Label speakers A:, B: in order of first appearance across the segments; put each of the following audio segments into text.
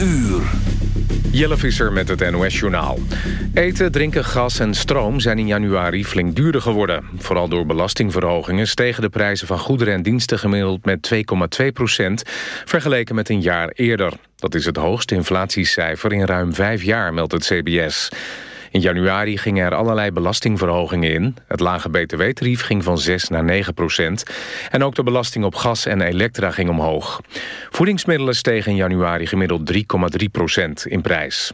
A: uur.
B: Jelle Visser met het NOS-journaal. Eten, drinken, gas en stroom zijn in januari flink duurder geworden. Vooral door belastingverhogingen stegen de prijzen van goederen en diensten gemiddeld met 2,2 procent, vergeleken met een jaar eerder. Dat is het hoogste inflatiecijfer in ruim vijf jaar, meldt het CBS. In januari gingen er allerlei belastingverhogingen in. Het lage btw-tarief ging van 6 naar 9 procent. En ook de belasting op gas en elektra ging omhoog. Voedingsmiddelen stegen in januari gemiddeld 3,3 procent in prijs.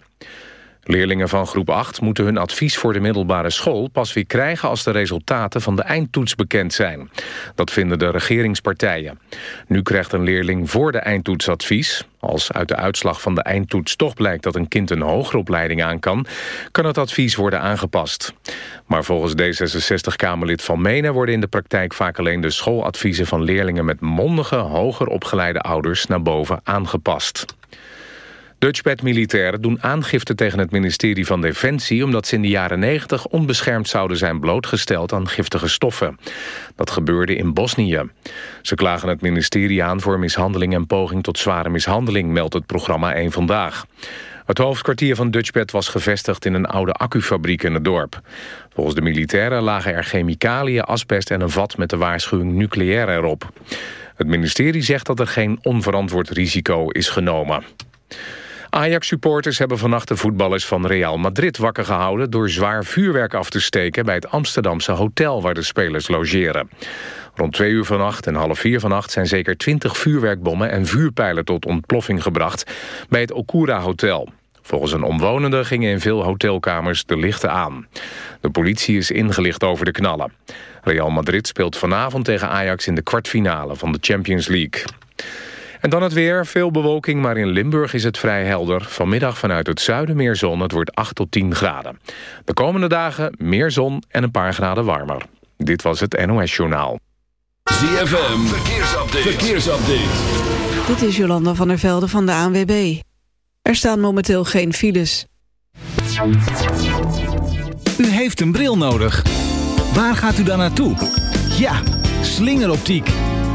B: Leerlingen van groep 8 moeten hun advies voor de middelbare school pas weer krijgen als de resultaten van de eindtoets bekend zijn. Dat vinden de regeringspartijen. Nu krijgt een leerling voor de eindtoets advies. Als uit de uitslag van de eindtoets toch blijkt dat een kind een hogere opleiding aan kan, kan het advies worden aangepast. Maar volgens D66-Kamerlid Van Menen worden in de praktijk vaak alleen de schooladviezen van leerlingen met mondige, hoger opgeleide ouders naar boven aangepast. Dutchbed-militairen doen aangifte tegen het ministerie van Defensie... omdat ze in de jaren 90 onbeschermd zouden zijn blootgesteld aan giftige stoffen. Dat gebeurde in Bosnië. Ze klagen het ministerie aan voor mishandeling en poging tot zware mishandeling... meldt het programma 1 Vandaag. Het hoofdkwartier van Dutchbed was gevestigd in een oude accufabriek in het dorp. Volgens de militairen lagen er chemicaliën, asbest en een vat met de waarschuwing nucleair erop. Het ministerie zegt dat er geen onverantwoord risico is genomen. Ajax-supporters hebben vannacht de voetballers van Real Madrid wakker gehouden... door zwaar vuurwerk af te steken bij het Amsterdamse hotel waar de spelers logeren. Rond twee uur vannacht en half vier vannacht zijn zeker twintig vuurwerkbommen en vuurpijlen tot ontploffing gebracht bij het Okura Hotel. Volgens een omwonende gingen in veel hotelkamers de lichten aan. De politie is ingelicht over de knallen. Real Madrid speelt vanavond tegen Ajax in de kwartfinale van de Champions League. En dan het weer. Veel bewolking, maar in Limburg is het vrij helder. Vanmiddag vanuit het zuiden meer zon. Het wordt 8 tot 10 graden. De komende dagen meer zon en een paar graden warmer. Dit was het NOS Journaal.
A: ZFM, verkeersupdate. verkeersupdate.
C: Dit is Jolanda van der Velde van de ANWB. Er staan momenteel geen files.
D: U heeft een bril nodig. Waar gaat u dan naartoe? Ja, slingeroptiek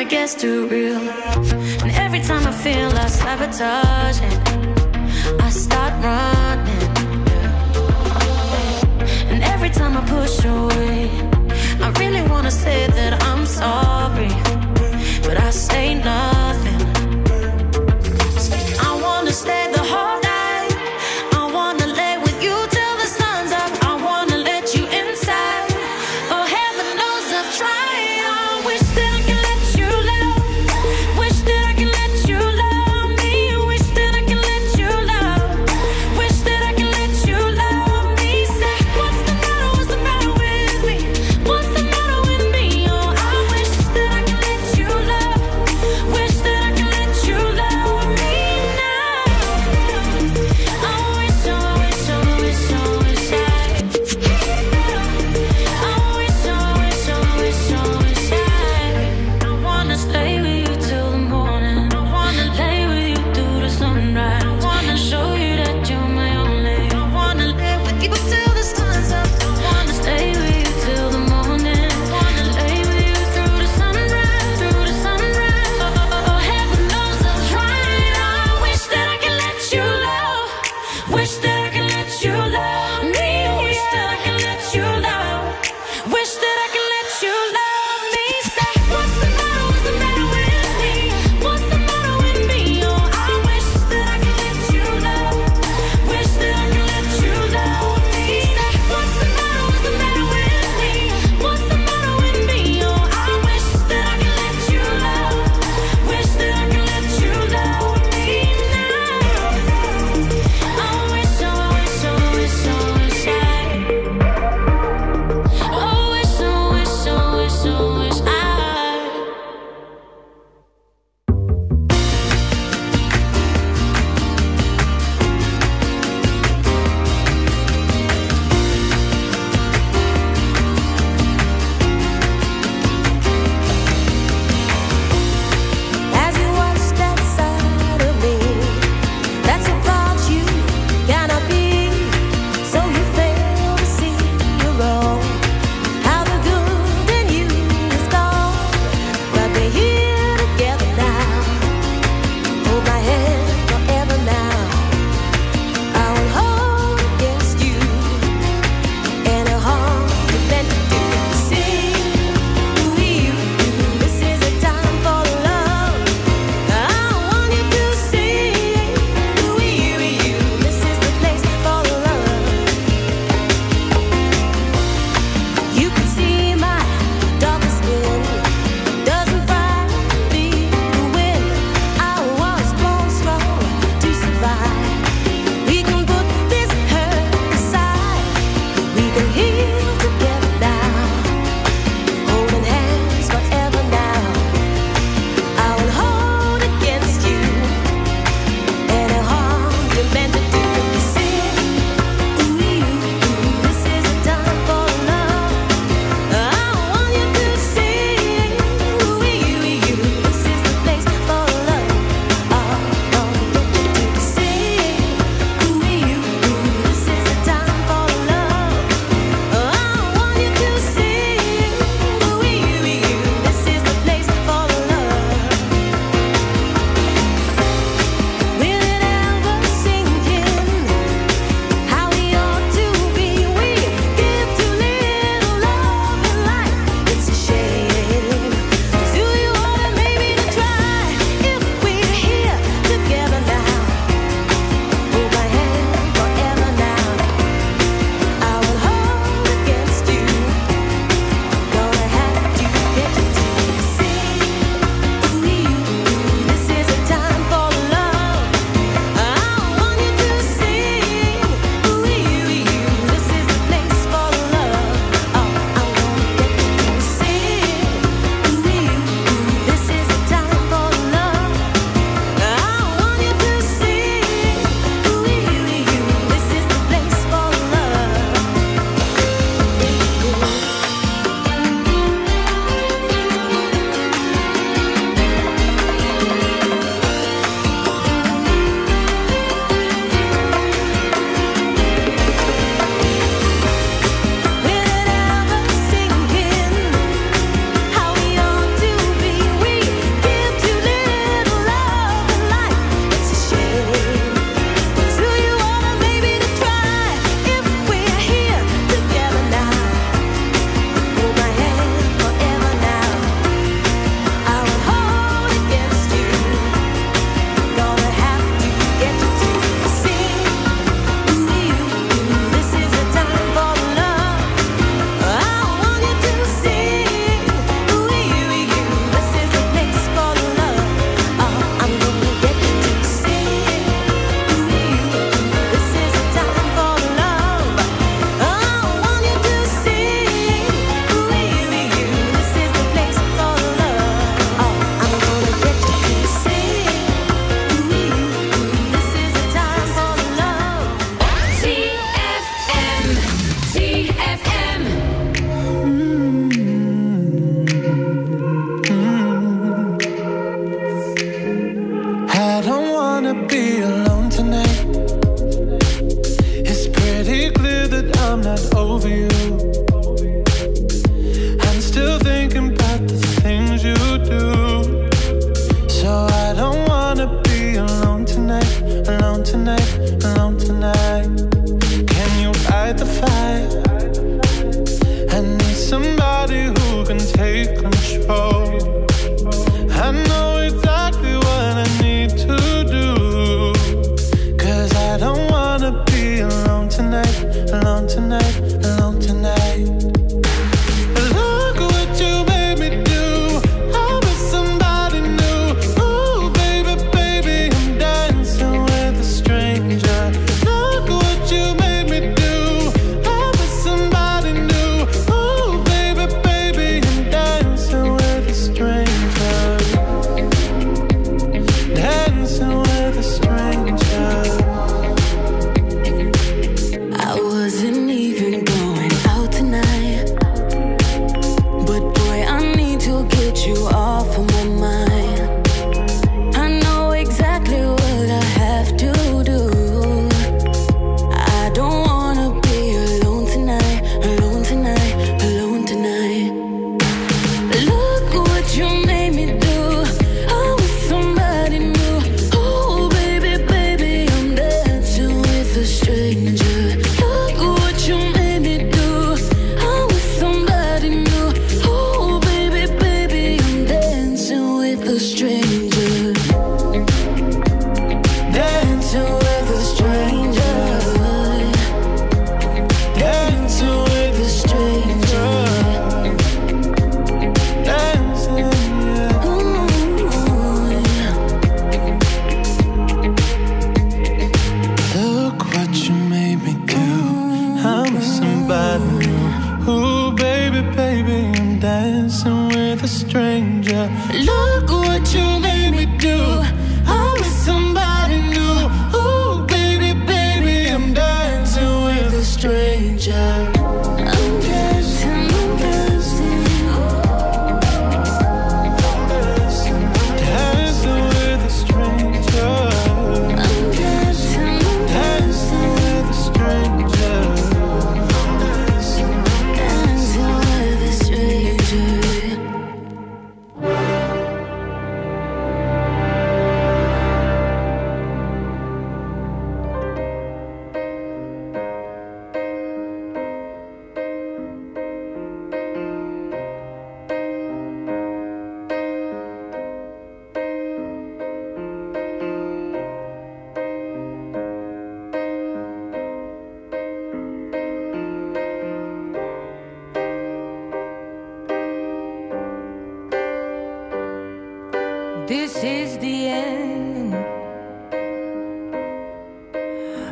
E: It
F: gets too real. And every time I feel I sabotage it, I start running. And every time I push away, I really wanna say that I'm sorry, but I say nothing. I wanna stay the whole